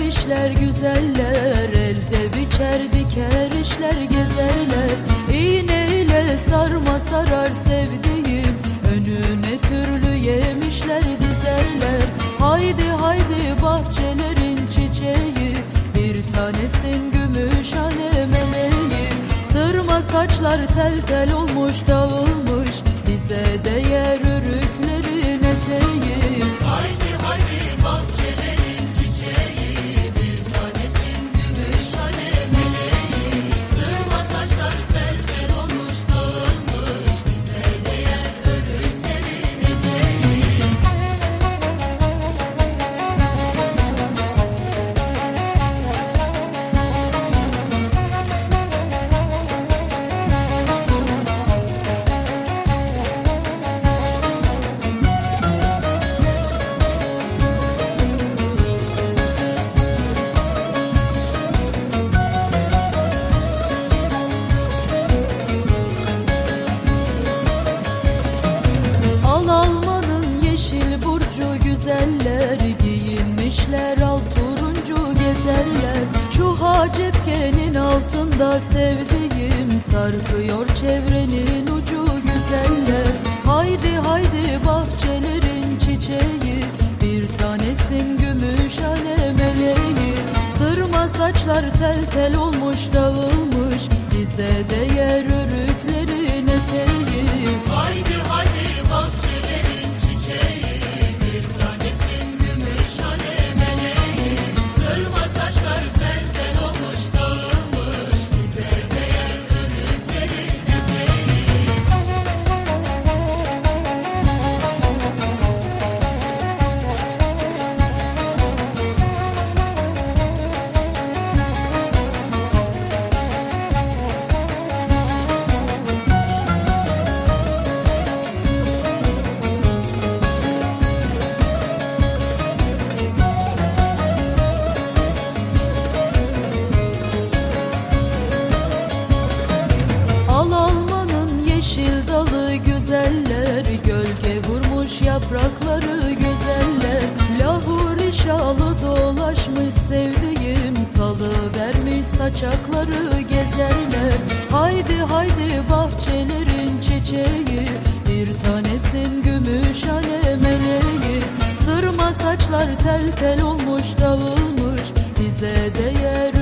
gefişler güzeller Elde biçer diker işler gezerler. İğneyle sarma sarar sevdiğim Önüne türlü yemişler dizerler Haydi haydi bahçelerin çiçeği Bir tanesin gümüşhane meleği. Sırma saçlar tel tel olmuş dağılmış Bize değer ürüklerin eteği haydi altında sevdiğim Sarkıyor çevrenin ucu güzeller Haydi haydi bahçelerin çiçeği Bir tanesin gümüşhane meleği Sırma saçlar tel tel olmuş dağılmış Bize değer örüklerin eteği. Haydi haydi güzeller Gölge vurmuş yaprakları güzeller. Lahur işalı dolaşmış sevdiğim Salı vermiş saçakları gezerler. Haydi haydi bahçelerin çiçeği Bir tanesin gümüşhane meleği. Sırma saçlar tel tel olmuş dağılmış Bize değer